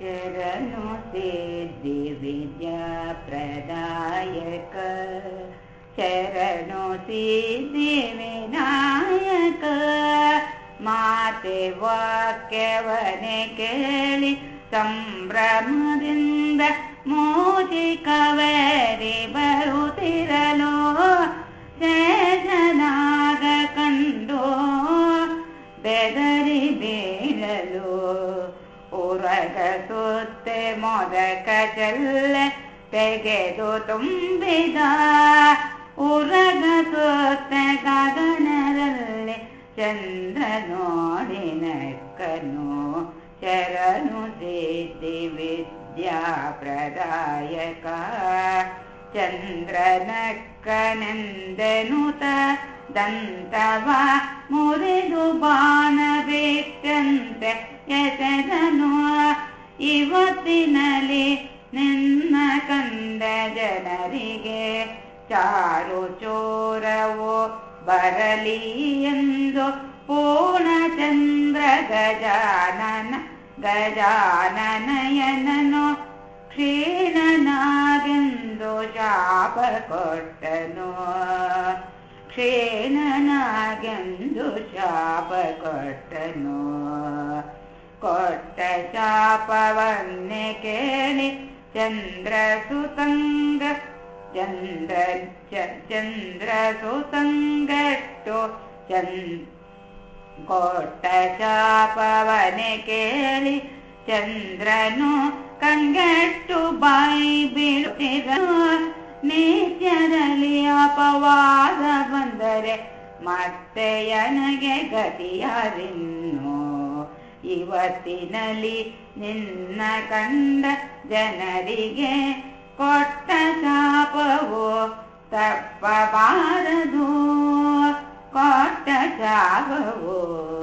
चरणो देवि प्रदायक चरणोति देवि माते वाक्यवने कलिभ्रम दृन्द मोदि कवेरि भलो नागो बेदरि ಉರಗ ಸುತ್ತೆ ಮೊದಕ ಚೆಲ್ಲೆ ತೆಗೆದು ತುಂಬಿದ ಉರಗ ಸುತ್ತೆ ಗಗನದಲ್ಲಿ ಚಂದ್ರ ನೋಡಿ ನಕ್ಕನು ಶರಣು ಸಿದ್ಧಿ ವಿದ್ಯಾ ಪ್ರದಾಯಕ ಚಂದ್ರನಕ್ಕನೆಂದೆನುತ ದಂತವ ಮುರಿದು ಬಾಣ ಬಿಟ್ಟಂತೆ ಎಸೆದನು ಇವತ್ತಿನಲ್ಲಿ ನಿನ್ನ ಕಂಡ ಜನರಿಗೆ ಚಾರು ಚೋರವು ಬರಲಿ ಎಂದು ಪೂರ್ಣಚಂದ್ರ ಗಜಾನನ ಗಜಾನನಯನನು ಕ್ಷೀಣನಾಗೆಂದು ಶಾಪ ಕೊಟ್ಟನು ಕ್ಷೀಣನಾಗೆಂದು ಶಾಪ ಕೊಟ್ಟನು ಕೊಟ್ಟ ಶಾಪವನ್ನೇ ಕೇಳಿ ಚಂದ್ರ ಸುತಂಗ ಚಂದ್ರ ಚಂದ್ರ ಸುತಂಗಟ್ಟು ಚಂದ ಕೊಟ್ಟ ಶಾಪವನೆ ಕೇಳಿ ಚಂದ್ರನು ಕಂಗೆಟ್ಟು ಬಾಯಿ ಬೀಳುತ್ತಿರ ನಿತ್ಯದಲ್ಲಿ ಅಪವಾದ ಬಂದರೆ ಮತ್ತೆ ನನಗೆ ಗತಿಯಾರಿನ್ನು ಇವತ್ತಿನಲ್ಲಿ ನಿನ್ನ ಕಂಡ ಜನರಿಗೆ ಕೊಟ್ಟ ಶಾಪವು? ತಪ್ಪಬಾರದು. ಕೊಟ್ಟ ಶಾಪವು?